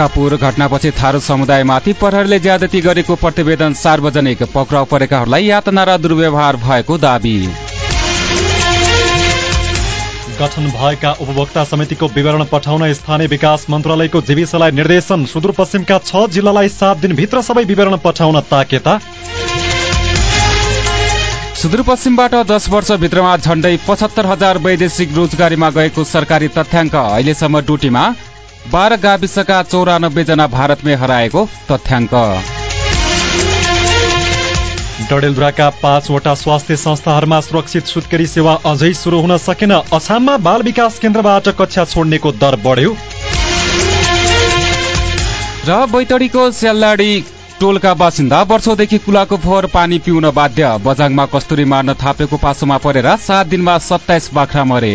टिकापुर घटनापछि थारू समुदायमाथि प्रहरीले ज्यादती गरेको प्रतिवेदन सार्वजनिक पक्राउ परेकाहरूलाई यातना र दुर्व्यवहार भएको दावी। गठन भएका उपभोक्ता समितिको विवरण पठाउन स्थानीय विकास मन्त्रालयको जीविसलाई निर्देशन। सुदूरपश्चिमका छ जिल्लालाई सात दिनभित्र सबै विवरण पठाउन ताकेता। सुदूरपश्चिमबाट दस वर्षभित्रमा झण्डै पचहत्तर हजार वैदेशिक रोजगारीमा गएको सरकारी तथ्याङ्क अहिलेसम्म डुटीमा बाह्र गाविसका चौरानब्बे जना भारतमै हराएको तथ्याङ्क। डडेलधुराका पाँचवटा स्वास्थ्य संस्थाहरूमा सुरक्षित सुत्केरी सेवा अझै सुरु हुन सकेन। अछाममा बाल विकास केन्द्रबाट कक्षा छोड्नेको दर बढ्यो। र बैतडीको स्यालाडी टोलका बासिन्दा वर्षौदेखि कुलाको फोहोर पानी पिउन बाध्य। बजाङमा कस्तुरी मार्न थापेको पासोमा परेर सात दिनमा सत्ताइस बाख्रा मरे।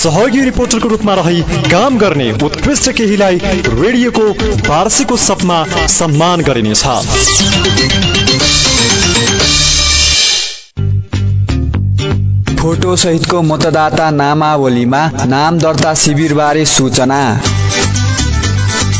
सहयोगी रिपोर्टरको रूपमा रही काम गर्ने उत्कृष्ट केहीलाई रेडियोको वार्षिक उत्सवमा सम्मान गरिनेछ। फोटो सहितको मतदाता नामावलीमा नाम दर्ता शिविरबारे सूचना।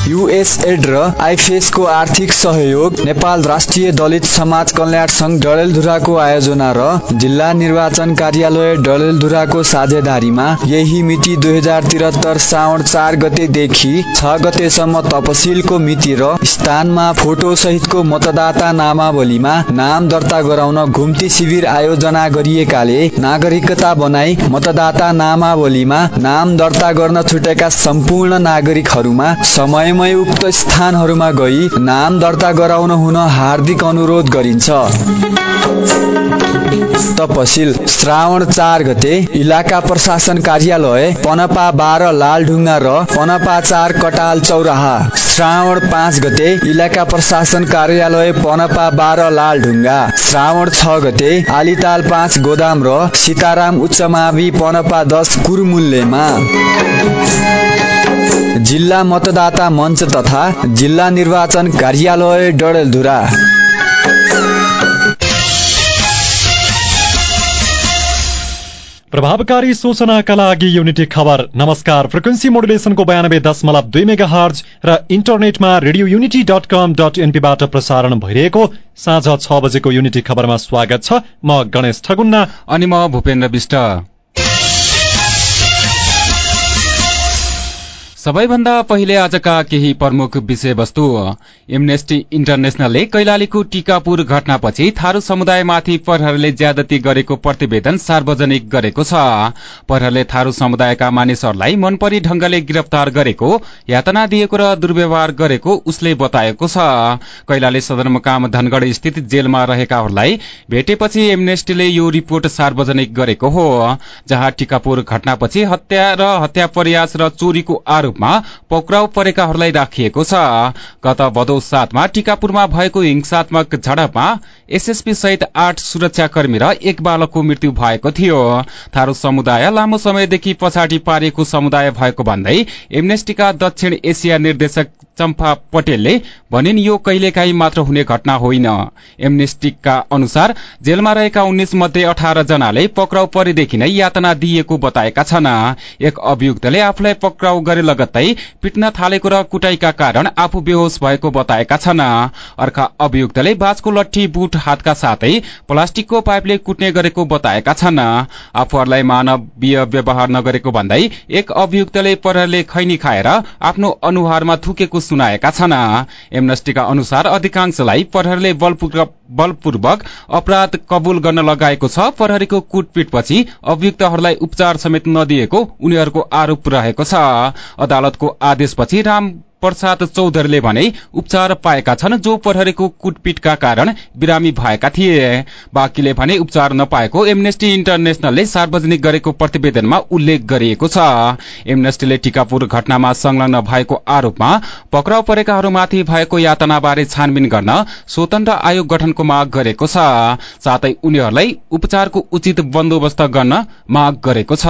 युएसएड र आइफेसको आर्थिक सहयोग नेपाल राष्ट्रिय दलित समाज कल्याण सङ्घ डडेलधुराको आयोजना र जिल्ला निर्वाचन कार्यालय डडेलधुराको साझेदारीमा यही मिति दुई हजार त्रिहत्तर साउन चार गतेदेखि छ गतेसम्म तपसिलको मिति र स्थानमा फोटो सहितको मतदाता नामावलीमा नाम दर्ता गराउन घुम्ती शिविर आयोजना गरिएकाले नागरिकता बनाई मतदाता नामावलीमा नाम दर्ता गर्न छुटेका सम्पूर्ण नागरिकहरूमा समय समय उक्त स्थानहरूमा गई नाम दर्ता गराउन हुन हार्दिक अनुरोध गरिन्छ। तपसिल श्रावण चार गते इलाका प्रशासन कार्यालय पनपा बाह्र लालढुङ्गा र पनपा चार कटाल चौराहा। श्रावण पाँच गते इलाका प्रशासन कार्यालय पनपा बाह्र लालढुङ्गा। श्रावण छ गते आलिताल पाँच गोदाम र सीताराम उच्च मावि पनपा दस कुरमुल्लेमा। जिल्ला मतदाता मञ्च तथा जिल्ला निर्वाचन कार्यालय डडेलधुरा। प्रभावकारी सूचनाका लागि युनिटी खबर। नमस्कार। फ्रिक्वेन्सी मोडुलेसनको बयानब्बे दशमलव दुई मेगा हर्ज र इन्टरनेटमा radio Unity dot com dot एनपीबाट प्रसारण भइरहेको साँझ छ बजेको युनिटी खबरमा स्वागत छ। म गणेश ठगुन्ना। अनि म भूपेन्द्र विष्ट। सबैभन्दा पहिले आजका केही प्रमुख विषयवस्तु एमनेस्टी इन्टरनेशनलले कैलालीको टीकापुर घटनापछि थारू समुदायमाथि प्रहरले ज्यादती गरेको प्रतिवेदन सार्वजनिक गरेको छ। प्रहरले थारू समुदायका मानिसहरूलाई मनपरी ढंगले गिरफ्तार गरेको यातना दिएको र दुर्व्यवहार गरेको उसले बताएको छ। कैलाली सदरमुकाम धनगढ़ स्थित जेलमा रहेकाहरूलाई भेटेपछि एमनेस्टीले यो रिपोर्ट सार्वजनिक गरेको हो। जहाँ टीकापुर घटनापछि हत्या र हत्या प्रयास र चोरीको आरोप रूपमा पक्राउ परेकाहरूलाई राखिएको छ। गत भदौ सातमा टीकापुरमा भएको हिंसात्मक झडपमा एसएसपी सहित आठ सुरक्षाकर्मी र एक बालकको मृत्यु भएको थियो। थारू समुदाय लामो समयदेखि पछाडि पारिएको समुदाय भएको भन्दै एमनेस्टीका दक्षिण एसिया निर्देशक चम्पा पटेलले भनिन् यो कहिलेकाहीँ मात्र हुने घटना होइन। एमनेस्टीका अनुसार जेलमा रहेका उन्नाइस मध्ये अठार जनाले पक्राउ परेदेखि नै यातना दिइएको बताएका छन्। एक अभियुक्तले आफूलाई पक्राउ गरे लगत्तै पिट्न थालेको र कुटाईका कारण आफू बेहोश भएको बताएका छन्। अर्का अभियुक्तले बाजको लट्ठी बुट हातका साथै प्लास्टिकको पाइपले कुट्ने गरेको बताएका छन्। आफूहरूलाई मानवीय व्यवहार नगरेको भन्दै एक अभियुक्तले प्रहरले खैनी खाएर आफ्नो अनुहारमा थुकेको सुनाएका छन्। एमनेस्टीका अनुसार अधिकांशलाई प्रहरले बलपूर्वक अपराध कबूल गर्न लगाएको छ। प्रहरीको कुटपिटपछि अभियुक्तहरूलाई उपचार समेत नदिएको उनीहरूको आरोप रहेको छ। अदालतको आदेशपछि राम प्रसाद चौधरीले भने उपचार पाएका छन् जो प्रहरीको कुटपिटका कारण बिरामी भएका थिए। बाँकीले भने उपचार नपाएको एमनेस्टी इन्टरनेशनलले सार्वजनिक गरेको प्रतिवेदनमा उल्लेख गरिएको छ। एमनेस्टीले टिकापुर घटनामा संलग्न भएको आरोपमा पक्राउ परेकाहरूमाथि भएको यातनाबारे छानबिन गर्न स्वतन्त्र आयोग गठनको माग गरेको छ। साथै उनीहरूलाई उपचारको उचित बन्दोबस्त गर्न माग गरेको छ।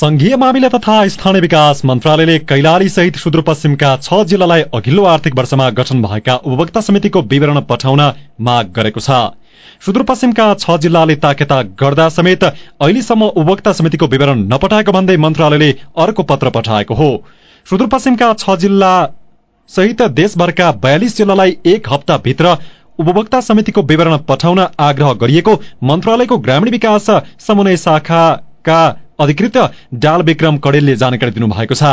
संघीय मामिला तथा स्थानीय विकास मन्त्रालयले कैलाली सहित सुदूरपश्चिमका छ जिल्लालाई अघिल्लो आर्थिक वर्षमा गठन भएका उपभोक्ता समितिको विवरण पठाउन माग गरेको छ। सुदूरपश्चिमका छ जिल्लाले ताकेता गर्दा समेत अहिलेसम्म उपभोक्ता समितिको विवरण नपठाएको भन्दै मन्त्रालयले अर्को पत्र पठाएको हो। सुदूरपश्चिमका छ जिल्ला सहित देशभरका बयालिस जिल्लालाई एक हप्ताभित्र उपभोक्ता समितिको विवरण पठाउन आग्रह गरिएको मन्त्रालयको ग्रामीण विकास समन्वय शाखाका अधिकृत डाल विक्रम कडेलले जानकारी दिनुभएको छ।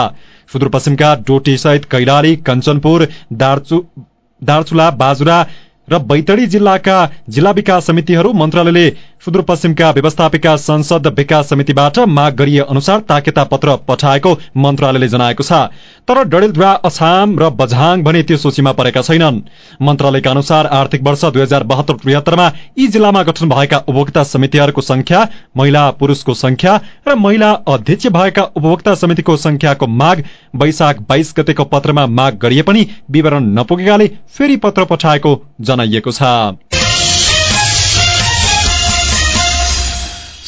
सुदूरपश्चिमका डोटी सहित कैलाली कञ्चनपुर दार्चुला बाजुरा र बैतडी जिल्लाका जिल्ला विकास समितिहरू मन्त्रालयले सुदूरपश्चिमका व्यवस्थापिका संसद विकास समितिबाट माग गरिए अनुसार ताकेता पत्र पठाएको मन्त्रालयले जनाएको छ। तर डडेलधुरा अछाम र बझाङ भने त्यो सूचीमा परेका छैनन्। मन्त्रालयका अनुसार आर्थिक वर्ष दुई हजार बहत्तर त्रिहत्तरमा यी जिल्लामा गठन भएका उपभोक्ता समितिहरूको संख्या महिला पुरूषको संख्या र महिला अध्यक्ष भएका उपभोक्ता समितिको संख्याको माग वैशाख बाइस गतेको पत्रमा माग गरिए पनि विवरण नपुगेकाले फेरि पत्र पठाएको जनाइएको छ।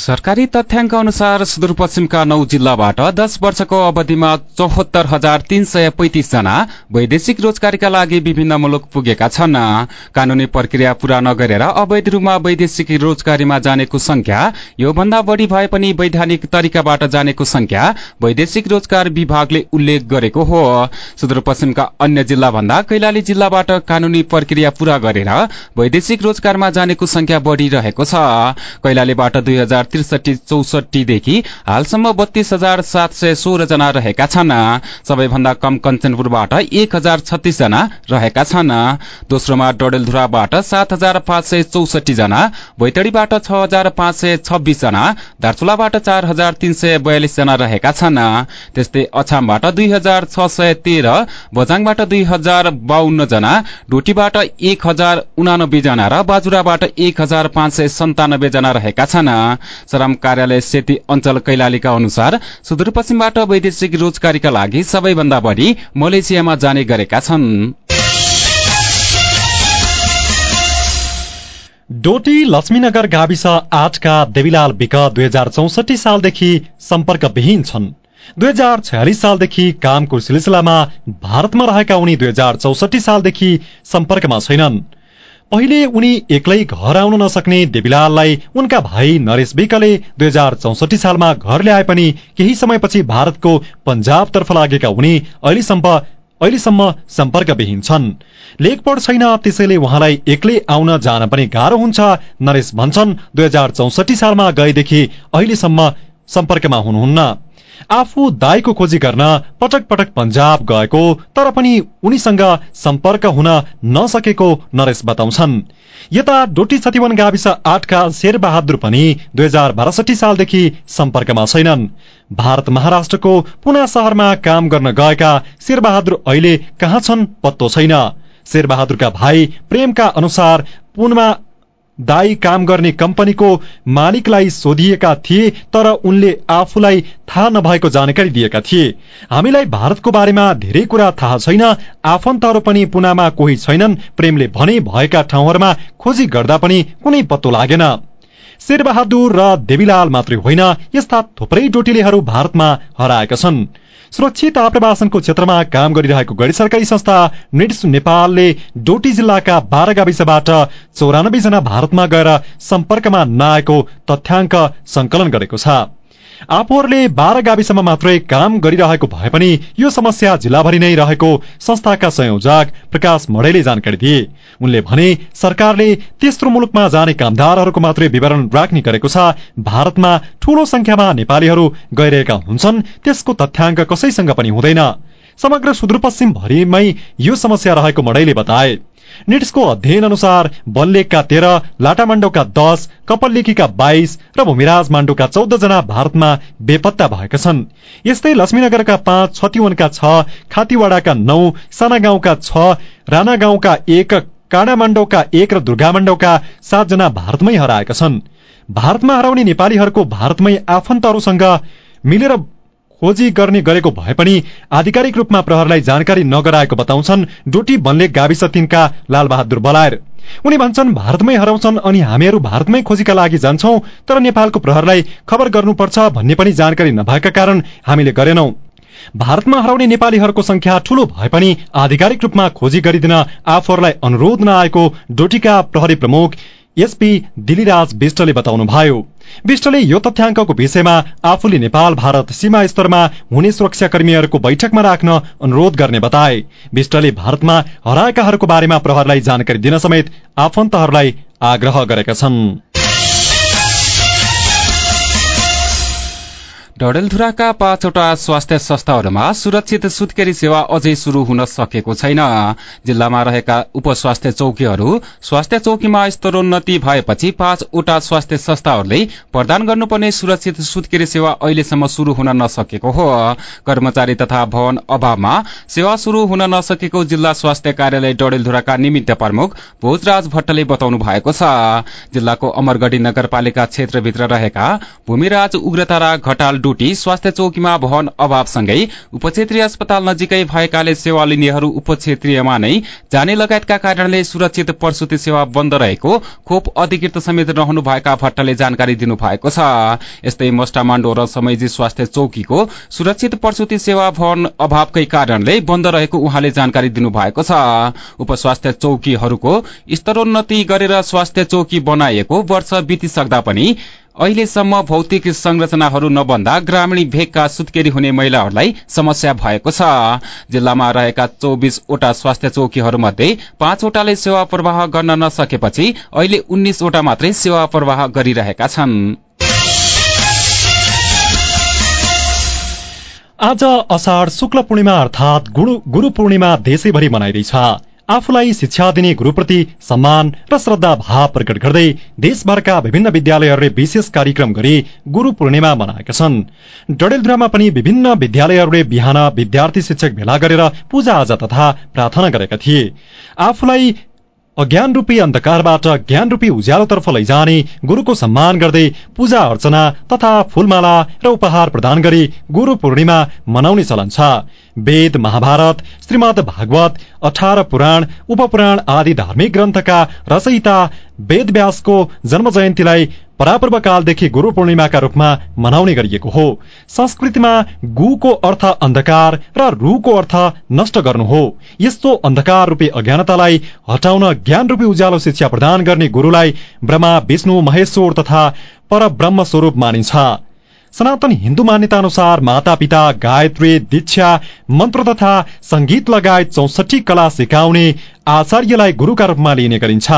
सरकारी तथ्याङ्क अनुसार सुदूरपश्चिमका नौ जिल्लाबाट दश वर्षको अवधिमा चौहत्तर हजार तीन सय पैंतिस जना वैदेशिक रोजगारीका लागि विभिन्न मुलुक पुगेका छन्। कानूनी प्रक्रिया पूरा नगरेर अवैध रूपमा वैदेशिक रोजगारीमा जानेको संख्या योभन्दा बढ़ी भए पनि वैधानिक तरिकाबाट जानेको संख्या वैदेशिक रोजगार विभागले उल्लेख गरेको हो। सुदूरपश्चिमका अन्य जिल्ला भन्दा कैलाली जिल्लाबाट कानूनी प्रक्रिया पूरा गरेर वैदेशिक रोजगारमा जानेको संख्या बढ़िरहेको छ। कैलालीबाट दुई त्रिसठी चौसठीदेखि हालसम्म बत्तीस हजार सात सय सोह्र जना रहेका छन्। सबैभन्दा कम कञ्चनपुरबाट एक हजार छत्तीस जना रहेका छन्। दोस्रोमा डडेलधुराबाट सात हजार पाँच सय चौसठी जना भैतडीबाट छ हजार पाँच सय छब्बीस जना दार्चुलाबाट चार हजार तीन सय बयालिस जना रहेका छन्। त्यस्तै अछामबाट दुई हजार छ सय तेह्र बजाङबाट दुई हजार बाहन्न जना डोटीबाट एक हजार उनानब्बे जना र बाजुराबाट एक हजार पाँच सय सन्तानब्बे जना रहेका छन्। श्रम कार्यालय सेती अञ्चल कैलालीका अनुसार सुदूरपश्चिमबाट वैदेशिक रोजगारीका लागि सबैभन्दा बढ़ी मलेसियामा जाने गरेका छन्। डोटी लक्ष्मीनगर गाविस आठका देवीलाल विक दुई हजार चौसठी सालदेखि सम्पर्कविहीन छन्। दुई हजार छयालिस सालदेखि कामको सिलसिलामा भारतमा रहेका उनी दुई हजार चौसठी सालदेखि सम्पर्कमा छैनन्। पहिले उनी एक्लै घर आउन नसक्ने देवीलाललाई उनका भाइ नरेश विकले दुई हजार चौसठी सालमा घर ल्याए पनि केही समयपछि भारतको पञ्जाबतर्फ लागेका उनी अहिलेसम्म अहिलेसम्म सम्पर्कविहीन छन्। लेखपढ छैन त्यसैले उहाँलाई एक्लै आउन जान पनि गाह्रो हुन्छ नरेश भन्छन् दुई हजार चौसठी सालमा गएदेखि अहिलेसम्म सम्पर्कमा हुनुहुन्न। आफू दाईको खोजी गर्न पटक पटक पञ्जाब गएको तर पनि उनीसँग सम्पर्क हुन नसकेको नरेश बताउँछन्। यता डोटी छतिवन गाविस आठका शेरबहादुर पनि दुई हजार बासठी सालदेखि सम्पर्कमा छैनन्। भारत महाराष्ट्रको पुना शहरमा काम गर्न गएका शेरबहादुर अहिले कहाँ छन् पत्तो छैन। शेरबहादुरका भाइ प्रेमका अनुसार पुनमा दाई काम गर्ने कम्पनीको मालिकलाई सोधिएका थिए तर उनले आफूलाई थाहा नभएको जानकारी दिएका थिए। हामीलाई भारतको बारेमा धेरै कुरा थाहा छैन आफन्तहरू पनि पुनामा कोही छैनन् प्रेमले भने भएका ठाउँहरूमा खोजी गर्दा पनि कुनै पत्तो लागेन। शेरबहादुर र देवीलाल मात्रै होइन यस्ता थुप्रै डोटिलेहरू भारतमा हराएका छन्। सुरक्षित आप्रवासनको क्षेत्रमा काम गरिरहेको गैर सरकारी संस्था निड्स नेपालले डोटी जिल्लाका बाह्र गाविसबाट चौरानब्बे जना भारतमा गएर सम्पर्कमा नआएको तथ्याङ्क संकलन गरेको छ। आफूहरूले बाह्र गाविसमा मात्रै काम गरिरहेको भए पनि यो समस्या जिल्लाभरि नै रहेको संस्थाका संयोजक प्रकाश मणेले जानकारी दिए। उनले भने सरकारले तेस्रो मुलुकमा जाने कामदारहरूको मात्रै विवरण राख्ने गरेको छ। भारतमा ठूलो संख्यामा नेपालीहरू गइरहेका हुन्छन्। त्यसको तथ्याङ्क कसैसँग पनि हुँदैन। समग्र सुदूरपश्चिम भरिमै यो समस्या रहेको मडैले बताए। निट्सको अध्ययन अनुसार बल्लेकका तेह्र लाटामाण्डोका दस कपललेखीका बाइस र भूमिराज माण्डोका चौध जना भारतमा बेपत्ता भएका छन्। यस्तै लक्ष्मीनगरका पाँच छतिवनका छ खातीवाडाका नौ साना गाउँका छ राणा गाउँका एक काडामाण्डोका एक र दुर्गामाण्डोका सातजना भारतमै हराएका छन्। भारतमा हराउने नेपालीहरूको भारतमै आफन्तहरूसँग मिलेर खोजी गर्ने गरेको भए पनि आधिकारिक रूपमा प्रहरलाई जानकारी नगराएको बताउँछन् डोटी बनले गाविस तिनका लालबहादुर बलायर। उनी भन्छन् भारतमै हराउँछन् अनि हामीहरू भारतमै खोजीका लागि जान्छौं तर नेपालको प्रहरलाई खबर गर्नुपर्छ भन्ने पनि जानकारी नभएका कारण हामीले गरेनौं। भारतमा हराउने नेपालीहरूको संख्या ठूलो भए पनि आधिकारिक रूपमा खोजी गरिदिन आफूहरूलाई अनुरोध नआएको डोटीका प्रहरी प्रमुख एसपी दिलीराज विष्टले बताउनुभयो। विष्टले यो तथ्याङ्कको विषयमा आफूले नेपाल भारत सीमा स्तरमा हुने सुरक्षाकर्मीहरूको बैठकमा राख्न अनुरोध गर्ने बताए। विष्टले भारतमा हराएकाहरूको बारेमा प्रहरलाई जानकारी दिन समेत आफन्तहरूलाई आग्रह गरेका छन्। डडेलधुराका पाँचवटा स्वास्थ्य संस्थाहरूमा सुरक्षित सुत्केरी सेवा अझै शुरू हुन सकेको छैन। जिल्लामा रहेका उपस्वास्थ्य चौकीहरू स्वास्थ्य चौकीमा स्तरोन्नति भएपछि पाँचवटा स्वास्थ्य संस्थाहरूले प्रदान गर्नुपर्ने सुरक्षित सुत्केरी सेवा अहिलेसम्म शुरू हुन नसकेको हो। कर्मचारी तथा भवन अभावमा सेवा शुरू हुन नसकेको जिल्ला स्वास्थ्य कार्यालय डडेलधुराका निमित्त प्रमुख भोजराज भट्टले बताउनु भएको छ। जिल्लाको अमरगढ़ी नगरपालिका क्षेत्रभित्र रहेका भूमिराज उग्रतारा घटाल डुटी स्वास्थ्य चौकीमा भवन अभावसँगै उपक्षेत्रीय अस्पताल नजिकै भएकाले सेवा लिनेहरू उपक्षेत्रीयमा नै जाने लगायतका कारणले सुरक्षित प्रसुति सेवा बन्द रहेको खोप अधिकृत समेत रहनु भएका भट्टले जानकारी दिनुभएको छ। यस्तै मस्टामाण्डो र समैजी स्वास्थ्य चौकीको सुरक्षित प्रसुति सेवा भवन अभावकै कारणले बन्द रहेको उहाँले जानकारी दिनुभएको छ। उपस्वास्थ्य चौकीहरूको स्तरोन्नति गरेर स्वास्थ्य चौकी बनाइएको वर्ष बितिसक्दा पनि अहिलेसम्म भौतिक संरचनाहरू नबन्दा ग्रामीण भेगका सुत्केरी हुने महिलाहरूलाई समस्या भएको छ। जिल्लामा रहेका चौबिसवटा स्वास्थ्य चौकीहरूमध्ये पाँचवटाले सेवा प्रवाह गर्न नसकेपछि अहिले उन्नाइसवटा मात्रै सेवा प्रवाह गरिरहेका छन्। आज असाढ़ शुक्ल पूर्णिमा अर्थात गुरु पूर्णिमा देशैभरि मनाइँदैछ। आफूलाई शिक्षा दिने गुरूप्रति सम्मान र श्रद्धा भाव प्रकट गर्दै देशभरका विभिन्न विद्यालयहरूले विशेष कार्यक्रम गरी गुरू पूर्णिमा मनाएका छन्। डडेलधुरामा पनि विभिन्न विद्यालयहरूले बिहान विद्यार्थी शिक्षक भेला गरेर पूजा आजा तथा प्रार्थना गरेका थिए। आफूलाई अज्ञान रूपी अन्धकारबाट ज्ञान रूपी उज्यालोतर्फ लैजाने गुरूको सम्मान गर्दै पूजा अर्चना तथा फूलमाला र उपहार प्रदान गरी गुरू पूर्णिमा मनाउने चलन छ। वेद महाभारत श्रीमद भागवत अठार पुराण उपपुराण आदि धार्मिक ग्रन्थका रचयिता वेदव्यासको जन्म जयन्तीलाई परापूर्व कालदेखि गुरू पूर्णिमाका रूपमा मनाउने गरिएको हो। संस्कृतिमा गुको अर्थ अन्धकार र रूको अर्थ नष्ट गर्नु हो। यस्तो अन्धकार रूपी अज्ञानतालाई हटाउन ज्ञान रूपी उज्यालो शिक्षा प्रदान गर्ने गुरूलाई ब्रह्मा विष्णु महेश्वर तथा परब्रह्म स्वरूप मानिन्छ। सनातन हिन्दू मान्यता अनुसार माता पिता गायत्री दीक्षा मन्त्र तथा संगीत लगायत चौसठी कला सिकाउने आचार्यलाई गुरूका रूपमा लिने गरिन्छ।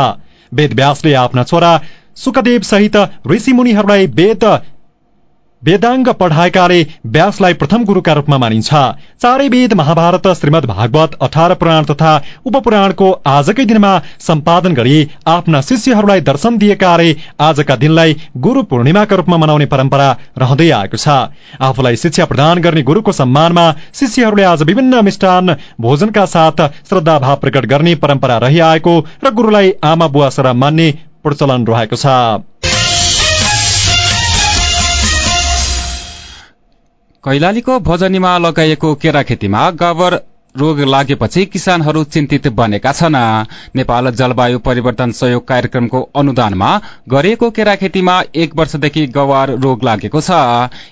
वेदव्यासले आफ्ना छोरा सुखदेव सहित ऋषिमुनिहरूलाई वेद वेदाङ्ग पढाएकाले व्यासलाई प्रथम गुरूका रूपमा मानिन्छ। चारै वेद महाभारत श्रीमद भागवत अठार पुराण तथा उपपुराणको आजकै दिनमा सम्पादन गरी आफ्ना शिष्यहरूलाई दर्शन दिएकाले आजका दिनलाई गुरू पूर्णिमाका रूपमा मनाउने परम्परा रहँदै आएको छ। आफूलाई शिक्षा प्रदान गर्ने गुरूको सम्मानमा शिष्यहरूले आज विभिन्न मिष्टान भोजनका साथ श्रद्धाभाव प्रकट गर्ने परम्परा रहिआएको र गुरूलाई आमा बुवा सर मान्ने प्रचलन रहेको छ। कैलालीको भजनीमा लगाइएको केरा खेतीमा गावर रोग लागेपछि किसानहरू चिन्तित बनेका छन्। नेपाल जलवायु परिवर्तन सहयोग कार्यक्रमको अनुदानमा गरिएको केरा खेतीमा एक वर्षदेखि गवार रोग लागेको छ।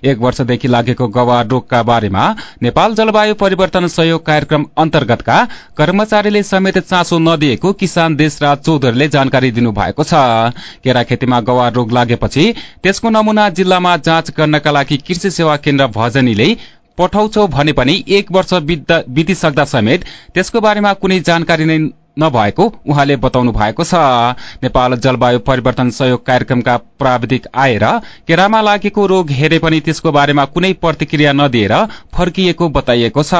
एक वर्षदेखि लागेको गवार रोगका बारेमा नेपाल जलवायु परिवर्तन सहयोग कार्यक्रम अन्तर्गतका कर्मचारीले समेत चासो नदिएको किसान देशराज चौधरीले जानकारी दिनुभएको छ। केरा खेतीमा गवार रोग लागेपछि त्यसको नमूना जिल्लामा जाँच गर्नका लागि कृषि सेवा केन्द्र भजनीले पठाउँछौ भने पनि एक वर्ष बितिसक्दा समेत त्यसको बारेमा कुनै जानकारी नै नभएको उहाँले बताउनु भएको छ। नेपाल जलवायु परिवर्तन सहयोग कार्यक्रमका प्राविधिक आएर केरामा लागेको रोग हेरे पनि त्यसको बारेमा कुनै प्रतिक्रिया नदिएर फर्किएको बताइएको छ।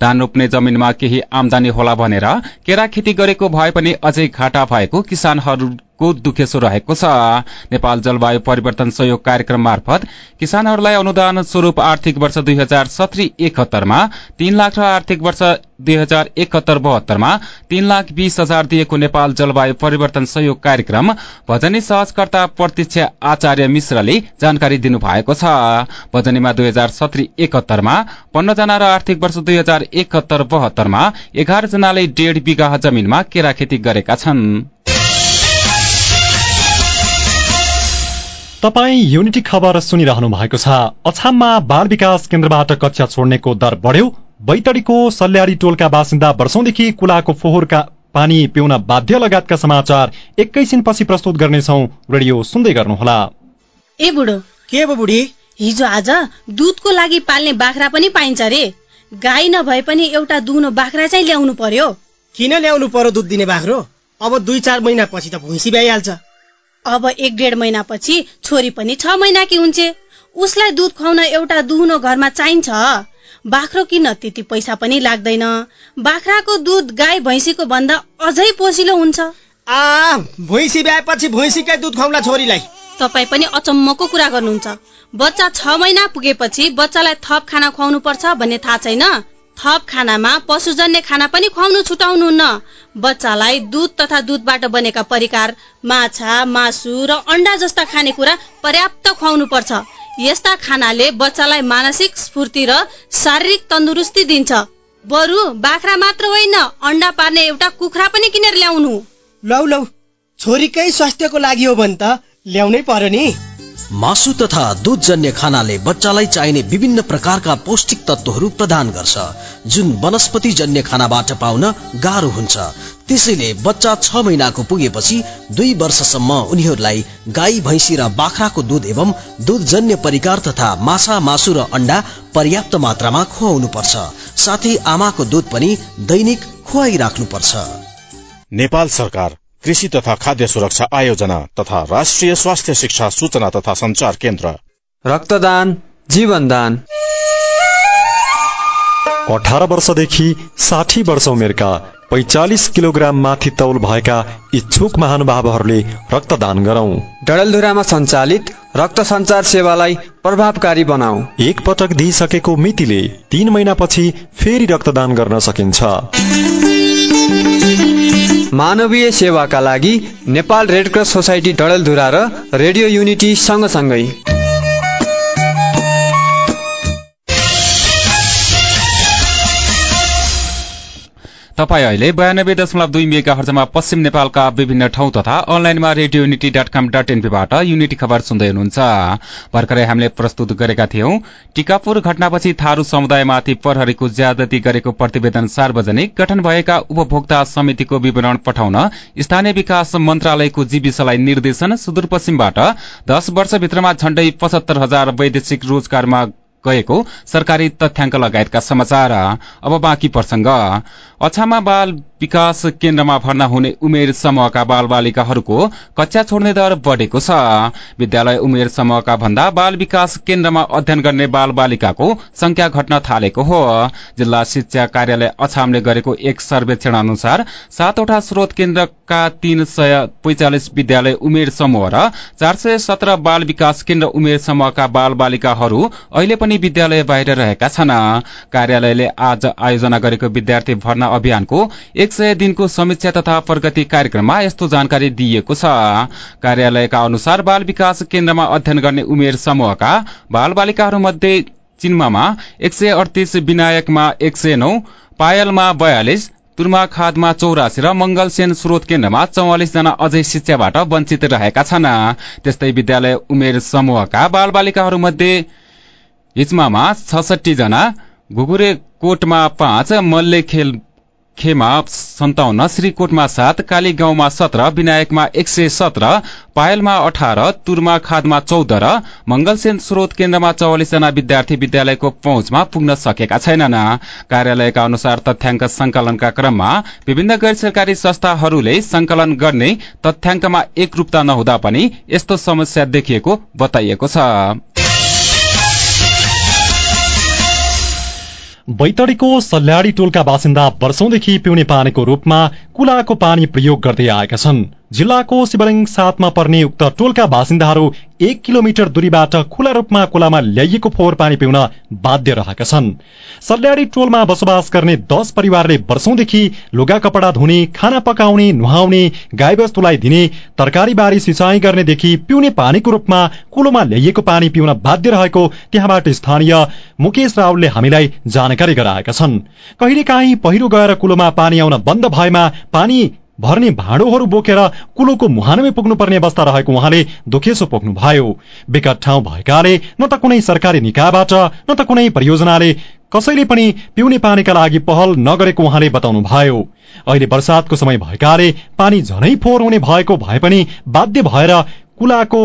धान रोप्ने जमीनमा केही आमदानी होला भनेर केरा खेती गरेको भए पनि अझै घाटा भएको किसानहरू को दुखेसो रहेको छ। नेपाल जलवायु परिवर्तन सहयोग कार्यक्रम मार्फत किसानहरूलाई अनुदान स्वरूप आर्थिक वर्ष दुई हजार सत्री एकहत्तरमा तीन लाख र आर्थिक वर्ष दुई हजार एकहत्तर बहत्तरमा तीन लाख बीस हजार दिएको नेपाल जलवायु परिवर्तन सहयोग कार्यक्रम भजनी सहजकर्ता प्रत्यक्ष आचार्य मिश्रले जानकारी दिनुभएको छ। भजनीमा दुई हजार सत्री एकहत्तरमा पन्ध्रजना र आर्थिक वर्ष दुई हजार एकहत्तर बहत्तरमा एघार जनाले डेढ बिघा जमीनमा केरा खेती गरेका छनृ। तपाईँ युनिटी खबर सुनिरहनु भएको छ। अछाममा बाल विकास केन्द्रबाट कक्षा छोड्नेको दर बढ्यो। बैतडीको सल्याडी टोलका बासिन्दा वर्षौंदेखि कुलाको फोहोरका पानी पिउन बाध्य लगायतका समाचार एकैछिनपछि प्रस्तुत गर्नेछौ। रेडियो सुन्दै गर्नुहोला। ए बुढो। के बुढी? हिजो आज दुधको लागि पाल्ने बाख्रा पनि पाइन्छ रे। गाई नभए पनि एउटा दुहुनो बाख्रा चाहिँ ल्याउनु पर्यो। किन ल्याउनु पर्यो दुध दिने बाख्रो? अब दुई चार महिनापछि त भुइँसी भइहाल्छ अब एक डेढ महिनापछि छोरी पनि छ महिनाकी हुन्छ। उसलाई दुध खुवाउन एउटा दुहुनो घरमा चाहिन्छ। बाख्रो किन त्यति पैसा पनि लाग्दैन। बाख्राको दुध गाई भैँसीको भन्दा अझै पोसिलो हुन्छ। आ भैँसी ब्याएपछि भैँसीकै दुध खुवाउला छोरीलाई। तपाईँ पनि अचम्मको कुरा गर्नुहुन्छ। बच्चा छ महिना पुगेपछि बच्चालाई थप खाना खुवाउनु पर्छ भन्ने थाहा छैन? थप खानामा पशुजन्य खाना पनि खुवाउनु छुटाउनुहुन्न बच्चालाई दुध तथा दुधबाट बनेका परिकार माछा मासु र अन्डा जस्ता खानेकुरा पर्याप्त खुवाउनु पर्छ यस्ता खानाले बच्चालाई मानसिक स्फूर्ति र शारीरिक तन्दुरुस्ती दिन्छ। बरु बाख्रा मात्र होइन अन्डा पार्ने एउटा कुखुरा पनि किनेर ल्याउनु। लौ लौ छोरीकै स्वास्थ्यको लागि हो भने त ल्याउनै पर्यो नि। मासु तथा दुधजन्य खानाले बच्चालाई चाहिने विभिन्न प्रकारका पौष्टिक तत्वहरू प्रदान गर्छ जुन वनस्पति जन्य खानाबाट पाउन गाह्रो हुन्छ। त्यसैले बच्चा छ महिनाको पुगेपछि दुई वर्षसम्म उनीहरूलाई गाई भैँसी र बाख्राको दुध एवं दुधजन्य परिकार तथा माछा मासु र अन्डा पर्याप्त मात्रामा खुवाउनु पर्छ साथै आमाको दुध पनि दैनिक खुवाइराख्नु पर्छ नेपाल सरकार कृषि तथा खाद्य सुरक्षा आयोजना तथा राष्ट्रिय स्वास्थ्य शिक्षा सूचना तथा संचार केन्द्र। रक्तदान जीवनदान। अठार वर्षदेखि साठी वर्ष उमेरका पैचालिस किलोग्राम माथि तौल भएका इच्छुक महानुभावहरूले रक्तदान गरौं। डडेलधुरामा सञ्चालित रक्त सञ्चार सेवालाई प्रभावकारी बनाऊ। एक पटक दिइसकेको मितिले तीन महिनापछि फेरि रक्तदान गर्न सकिन्छ। मानवीय सेवाका लागि नेपाल रेडक्रस सोसाइटी डडेलधुरा र रेडियो युनिटी सँगसँगै। तपाईँ अहिले बयानब्बे दशमलव दुई मेगा हर्जमा पश्चिम नेपालका विभिन्न ठाउँ तथा अनलाइनमा radio Unity dot com dot एनपीबाट Unity खबर सुन्दै हुनुहुन्छ। भर्खरै हामीले प्रस्तुत गरेका थियौं टिकापुर घटनापछि थारू समुदायमाथि प्रहरीको ज्यादती गरेको प्रतिवेदन सार्वजनिक गठन भएका उपभोक्ता समितिको विवरण पठाउन स्थानीय विकास मन्त्रालयको जीविसलाई निर्देशन सुदूरपश्चिमबाट दश वर्षभित्रमा झण्डै पचहत्तर हजार वैदेशिक रोजगारमा गएको सरकारी तथ्याङ्क लगायतका समाचार अब बाँकी प्रसंग अछाममा बाल विकास केन्द्रमा भर्ना हुने उमेर समूहका बाल बालिकाहरूको कक्षा छोड्ने दर बढ़ेको छ। विद्यालय उमेर समूहका भन्दा बाल विकास केन्द्रमा अध्ययन गर्ने बाल बालिकाको संख्या घट्न थालेको हो। जिल्ला शिक्षा कार्यालय अछामले गरेको एक सर्वेक्षण अनुसार सातवटा स्रोत केन्द्रका तीन सय पैंचालिस विद्यालय उमेर समूह र चार सय सत्र बाल विकास केन्द्र उमेर समूहका बाल बालिकाहरू अहिले पनि विद्यालय बाहिर रहेका छन्। कार्यालयले आज आयोजना गरेको विद्यार्थी भर्ना अभियानको एक सय दिनको समीक्षा तथा प्रगति कार्यक्रममा यस्तो जानकारी दिइएको छ। कार्यालयका अनुसार बाल विकास केन्द्रमा अध्ययन गर्ने उमेर समूहका बाल बालिकाहरूमध्ये चिन्मामा एक सय अडतिस विनायकमा एक सय नौ पायलमा बयालिस तुर्माखादमा चौरासी र मंगलसेन स्रोत केन्द्रमा चौवालिस जना अझै शिक्षाबाट वञ्चित रहेका छन्। त्यस्तै विद्यालय उमेर समूहका बालबालिकाहरूमध्ये इचमामा छसठी जना घुगुरे कोटमा पाँच मल्ले खेल खेमा सन्ताउन्न श्रीकोटमा सात काली गाउँमा सत्र विनायकमा एक सय सत्र पायलमा अठार तुरमा खादमा चौध र मंगलसेन स्रोत केन्द्रमा चौवालिस जना विद्यार्थी विद्यालयको पहुँचमा पुग्न सकेका छैनन्। कार्यालयका अनुसार तथ्याङ्क संकलनका क्रममा विभिन्न गैर सरकारी संस्थाहरूले संकलन गर्ने तथ्याङ्कमा एकरूपता नहुँदा पनि यस्तो समस्या देखिएको बताइएको छ। बैतडीको सल्याडी टोलका बासिन्दा वर्षौंदेखि पिउने पानीको रूपमा कुलाको पानी प्रयोग गर्दै आएका छन्। जिल्लाको शिवलिङ सातमा पर्ने उक्त टोलका बासिन्दाहरू एक किलोमिटर दूरीबाट खुला रूपमा कुलामा ल्याइएको फोहोर पानी पिउन बाध्य रहेका छन्। सल्याडी टोलमा बसोबास गर्ने दश परिवारले वर्षौंदेखि लुगा कपडा धुने खाना पकाउने नुहाउने गाईवस्तुलाई दिने तरकारी बारी सिंचाई गर्नेदेखि पिउने पानीको रूपमा कुलोमा ल्याइएको पानी पिउन बाध्य रहेको त्यहाँबाट स्थानीय मुकेश रावलले हामीलाई जानकारी गराएका छन्। कहिलेकाहीँ पहिरो गएर कुलोमा पानी आउन बन्द भएमा पानी भर्ने भाँडोहरू बोकेर कुलोको मुहानमै पुग्नुपर्ने अवस्था रहेको उहाँले दुखेसो पोख्नुभयो विकट ठाउँ भएकाले न त कुनै सरकारी निकायबाट न त कुनै परियोजनाले कसैले पनि पिउने पानीका लागि पहल नगरेको उहाँले बताउनु भयो अहिले वर्षातको समय भएकाले पानी झनै फोहोर हुने भएको भए पनि बाध्य भएर कुलाको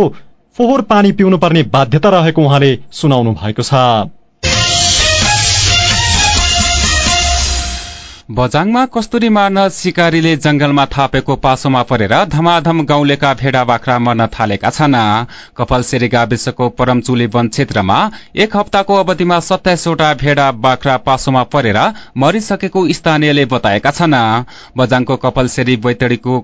फोहोर पानी पिउनुपर्ने बाध्यता रहेको उहाँले सुनाउनु भएको छ। बजाङमा कस्तुरी मार्न शिकारीले जंगलमा थापेको पासोमा परेर धमाधम गाउँलेका भेडा बाख्रा मर्न थालेका छन्। कपलसेरी गाविसको परमचुली वन क्षेत्रमा एक हप्ताको अवधिमा सत्ताइसवटा भेडा बाख्रा पासोमा परेर मरिसकेको स्थानीयले बताएका छन्। बजाङको कपलसेरी बैतडीको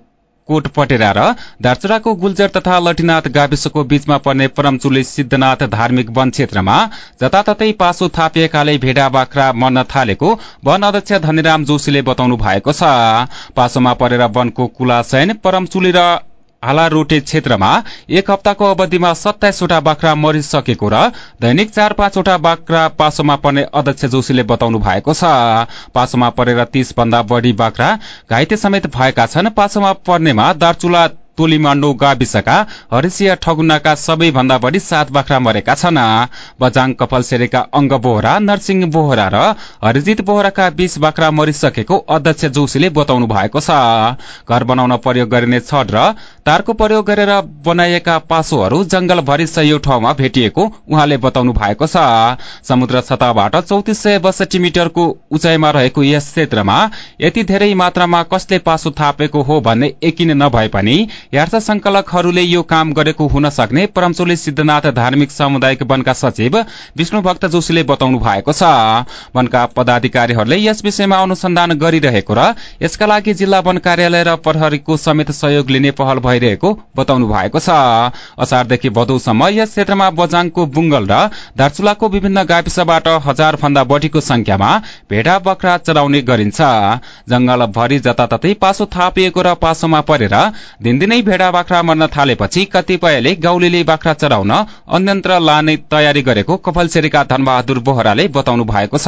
कोट पटेरा र दार्चुराको गुल्जर तथा लटिनाथ गाविसको बीचमा पर्ने परमचुली सिद्धनाथ धार्मिक वन क्षेत्रमा जताततै पासो थापिएकाले भेडा बाख्रा मर्न थालेको वन अध्यक्ष धनीराम जोशीले बताउनु भएको छ। पासोमा परेर वनको कुलासैन परमचुली र रोटे क्षेत्रमा एक हप्ताको अवधिमा सत्ताइसवटा बाख्रा मरिसकेको र दैनिक चार पाँचवटा बाख्रा पासोमा पर्ने अध्यक्ष जोशीले बताउनु भएको छ। पासोमा परेर तीस भन्दा बढ़ी बाख्रा घाइते समेत भएका छन्। पासोमा पर्नेमा दार्चुला तोलीमाण्डो गाविसका हरिसिया ठगुनाका सबैभन्दा बढ़ी सात बाख्रा मरेका छन्। बजाङ कपलसेरेका अंग बोहरा नरसिंह बोहरा र हरिजित बोहराका बीस बाख्रा मरिसकेको अध्यक्ष जोशीले बताउनु भएको छ। घर बनाउन प्रयोग गरिने छड र तारको प्रयोग गरेर बनाइएका पासोहरू जंगलभरि सय ठाउँमा भेटिएको उहाँले बताउनु भएको छ। समुद्र सतहबाट चौतिस सय बसठी मिटरको उचाइमा रहेको यस क्षेत्रमा यति धेरै मात्रामा कसले पासो थापेको हो भन्ने यकिन नभए पनि यार्थ संकलकहरूले यो काम गरेको हुन सक्ने परमचोली सिद्धनाथ धार्मिक सामुदायिक वनका सचिव विष्णु भक्त जोशीले बताउनु भएको छ। वनका पदाधिकारीहरूले यस विषयमा अनुसन्धान गरिरहेको र यसका लागि जिल्ला वन कार्यालय र प्रहरीको समेत सहयोग लिने पहल भइरहेको बताउनु भएको छ। असारदेखि भदौसम्म यस क्षेत्रमा बजाङको बुङ्गल र दार्चुलाको विभिन्न गाविसबाट हजार भन्दा बढ़ीको संख्यामा भेडा बख्रा चलाउने गरिन्छ। जंगलभरि जताततै पासो थापिएको र पासोमा परेर दिनदिनै नै भेडा बाख्रा मर्न थालेपछि कतिपयले गाउँले बाख्रा चराउन अन्यन्त्र लाने तयारी गरेको कपलसेरीका धनबहादुर बोहराले बताउनु भएको छ।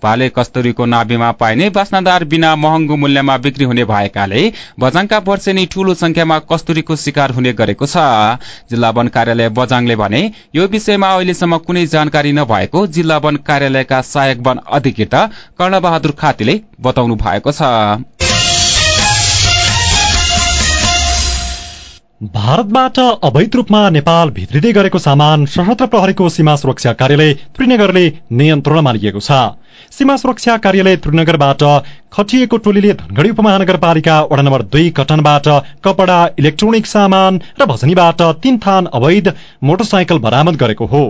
भाले कस्तुरीको नाभिमा पाइने बास्नादार बिना महँगो मूल्यमा बिक्री हुने भएकाले बजाङका वर्षेनी ठूलो संख्यामा कस्तुरीको शिकार हुने गरेको छ। जिल्ला वन कार्यालय बजाङले भने यो विषयमा अहिलेसम्म कुनै जानकारी नभएको जिल्ला वन कार्यालयका सहायक वन अधिकृत कर्णबहादुर खातीले बताउनु भएको छ। भारतबाट अवैध रूपमा नेपाल भित्रिँदै गरेको सामान सशस्त्र प्रहरीको सीमा सुरक्षा कार्यालय त्रिनगरले नियन्त्रणमा लिएको छ। सीमा सुरक्षा कार्यालय त्रिनगरबाट खटिएको टोलीले धनगढ़ी उपमहानगरपालिका वडा नम्बर दुई कटनबाट कपडा इलेक्ट्रोनिक सामान र भजनीबाट तीन थान अवैध मोटरसाइकल बरामद गरेको हो।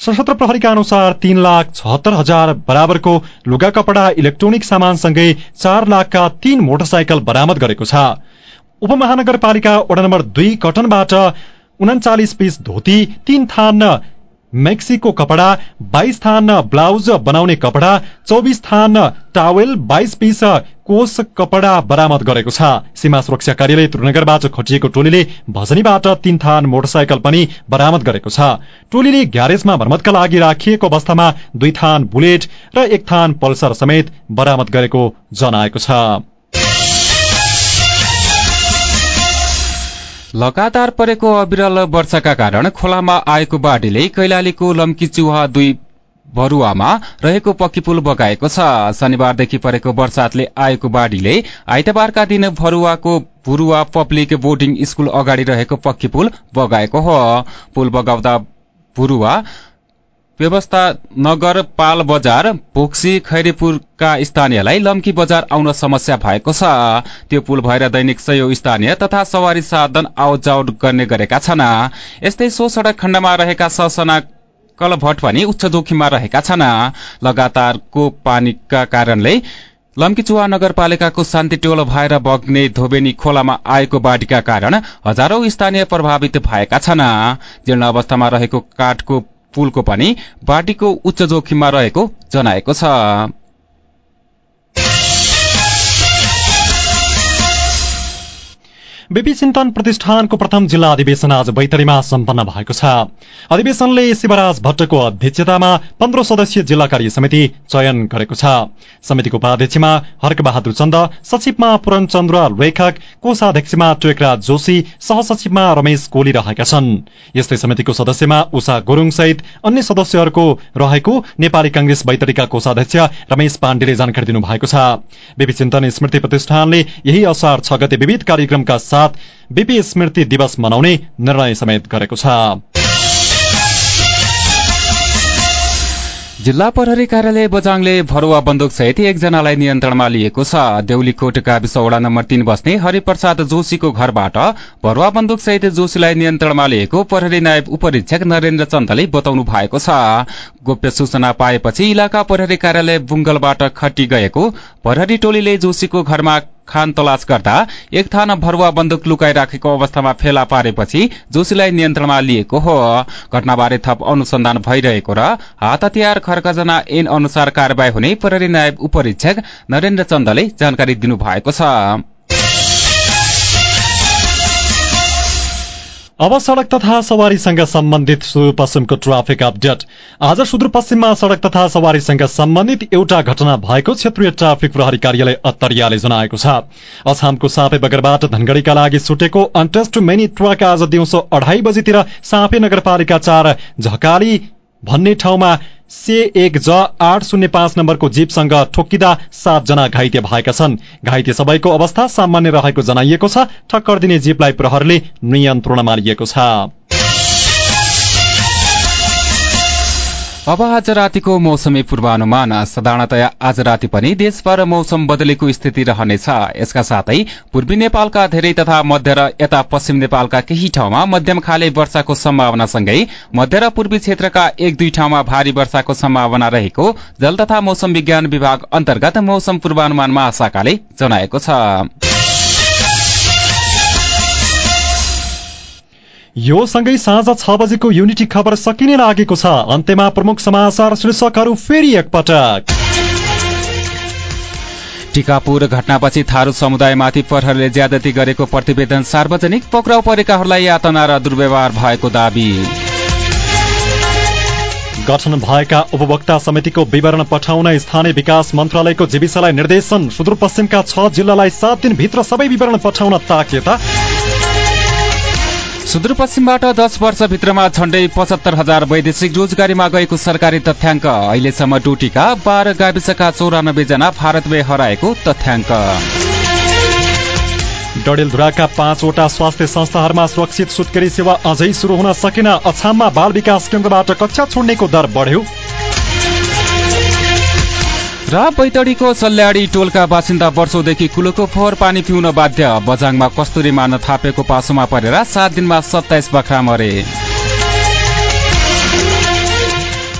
सशस्त्र प्रहरीका अनुसार तीन लाख छहत्तर हजार बराबरको लुगा कपडा इलेक्ट्रोनिक सामानसँगै चार लाखका तीन मोटरसाइकल बरामद गरेको छ। उपमहानगरपालिका वडा नम्बर दुई कटनबाट उन्चालिस पिस धोती तीन थान मेक्सिको कपडा बाइस थान ब्लाउज बनाउने कपडा चौबिस थान टावेल बाइस पिस कोष कपडा बरामद गरेको छ। सीमा सुरक्षा कार्यालय त्रिनगरबाट खटिएको टोलीले भजनीबाट तीन थान मोटरसाइकल पनि बरामद गरेको छ। टोलीले ग्यारेजमा भर्मतका लागि राखिएको अवस्थामा दुई थान बुलेट र एक थान पल्सर समेत बरामद गरेको जनाएको छ। लगातार परेको अविरल वर्षाका कारण खोलामा आएको बाढीले कैलालीको लम्की चुहा दुई भरुवामा रहेको पक्की पुल बगाएको छ। शनिबारदेखि परेको वर्षातले आएको बाढ़ीले आइतबारका दिन भरुवाको भुरुवा पब्लिक बोर्डिङ स्कूल अगाडि रहेको पक्की पुल बगाएको हो। पुल बगाउँदा भुरुवा व्यवस्था नगर पाल बजार पोक्सी खैरीपुरका स्थानीयलाई लम्की बजार आउन समस्या भएको छ। त्यो पुल भएर दैनिक सय स्थानीय तथा सवारी साधन आउट गर्ने गरेका छन्। यस्तै सो सड़क खण्डमा रहेका ससना कलभट पनि उच्च जोखिममा रहेका छन्। लगातारको पानीका कारणले लम्कीचुवा नगरपालिकाको शान्ति टोल भएर बग्ने धोबेनी खोलामा आएको बाढ़ीका कारण हजारौं स्थानीय प्रभावित भएका छन्। जीर्ण अवस्थामा रहेको काठको पुलको पनि बाढ़ीको उच्च जोखिममा रहेको जनाएको छ। बीपी चिन्तन प्रतिष्ठानको प्रथम जिल्ला अधिवेशन आज बैतडीमा सम्पन्न भएको छ। अधिवेशनले शिवराज भट्टको अध्यक्षतामा पन्ध्र सदस्यीय जिल्ला कार्य समिति चयन गरेको छ। समितिको उपाध्यक्षमा हर्कबहादुर चन्द सचिवमा पूरणचन्द्र लेखक कोषाध्यक्षमा टेकराज जोशी सहसचिवमा रमेश कोली रहेका छन्। यस्तै समितिको सदस्यमा उषा गुरूङ सहित अन्य सदस्यहरूको रहेको नेपाली कंग्रेस बैतडीका कोषाध्यक्ष रमेश पाण्डेले जानकारी दिनुभएको छ। बीपी चिन्तन स्मृति प्रतिष्ठानले यही असार छ गते विविध कार्यक्रमका साथ बीपी स्मृति दिवस मनाउने निर्णय समेत गरेको छ। जिल्ला प्रहरी कार्यालय बजाङले भरुवा बन्दुक सहित एकजनालाई नियन्त्रणमा लिएको छ। देउलीकोट गाविस वडा नम्बर तीन बस्ने हरिप्रसाद जोशीको घरबाट भरुवा बन्दुक सहित जोशीलाई नियन्त्रणमा लिएको प्रहरी नायब उपरीक्षक नरेन्द्र चन्दले बताउनु भएको छ। गोप्य सूचना पाएपछि इलाका प्रहरी कार्यालय बुङ्गलबाट खटी गएको प्रहरी टोलीले जोशीको घरमा खान तलास गर्दा एक थाना भरुवा बन्दुक लुकाई राखेको अवस्थामा फेला पारेपछि जोशीलाई नियन्त्रणमा लिएको हो। घटनाबारे थप अनुसन्धान भइरहेको र हात हतियार खर्कजना ऐन अनुसार कार्यवाही हुने प्रहरी नायब उपरीक्षक नरेन्द्र चन्दले जानकारी दिनुभएको छ। अब सड़क तथा सवारीसँग सम्बन्धित सुदूरपश्चिमको ट्राफिक अपडेट। आज सुदूरपश्चिममा सड़क तथा सवारीसँग सम्बन्धित एउटा घटना भएको क्षेत्रीय ट्राफिक प्रहरी कार्यालय अत्तरियाले जनाएको छ। अछामको सापे बगरबाट धनगढ़ीका लागि छुटेको अन्टेस्ट मेनी ट्रक आज दिउँसो अढाई बजीतिर सापे नगरपालिका चार झकाली भन्ने ठाउँमा से एक ज आठ शून्य पाँच नम्बरको जीपसँग ठोकिँदा सातजना घाइते भएका छन्। घाइते सबैको अवस्था सामान्य रहेको जनाइएको छ। ठक्कर दिने जीपलाई प्रहरले नियन्त्रणमा लिएको छ। अब आज रातिको मौसमी पूर्वानुमान। साधारणतया आज राति पनि देशभर मौसम बदलेको स्थिति रहनेछ। यसका साथै पूर्वी नेपालका धेरै तथा मध्य र यता पश्चिम नेपालका केही ठाउँमा मध्यम खाले वर्षाको सम्भावनासँगै मध्य र पूर्वी क्षेत्रका एक दुई ठाउँमा भारी वर्षाको सम्भावना रहेको जल तथा मौसम विज्ञान विभाग अन्तर्गत मौसम पूर्वानुमान महाशाखाले जनाएको छ। यो सँगै साँझ छ बजेको युनिटी खबर सकिने लागेको छ। अन्त्यमा प्रमुख समाचार शीर्षकहरू फेरि एकपटक। टिकापुर घटनापछि थारू समुदायमाथि प्रहरले ज्यादती गरेको प्रतिवेदन सार्वजनिक पक्राउ परेकाहरूलाई यातना र दुर्व्यवहार भएको दावी। गठन भएका उपभोक्ता समितिको विवरण पठाउन स्थानीय विकास मन्त्रालयको जीविसलाई निर्देशन। सुदूरपश्चिमका छ जिल्लालाई सात दिनभित्र सबै विवरण पठाउन ताकेता सुदूरपश्चिमबाट दस वर्षभित्रमा झण्डै पचहत्तर हजार वैदेशिक रोजगारीमा गएको सरकारी तथ्याङ्क। अहिलेसम्म डुटीका बाह्र गाविसका चौरानब्बे जना भारतमै हराएको तथ्याङ्क। डडेलधुराका पाँचवटा स्वास्थ्य संस्थाहरूमा सुरक्षित सुत्केरी सेवा अझै सुरु हुन सकेन। अछाममा बाल विकास केन्द्रबाट कक्षा छोड्नेको दर बढ्यो। र बैतडीको सल्याडी टोलका बासिन्दा वर्षौंदेखि कुलोको फोहोर पानी पिउन बाध्य। बजाङमा कस्तुरी मार्न थापेको पासोमा परेर सात दिनमा सत्ताइस बाख्रा मरे।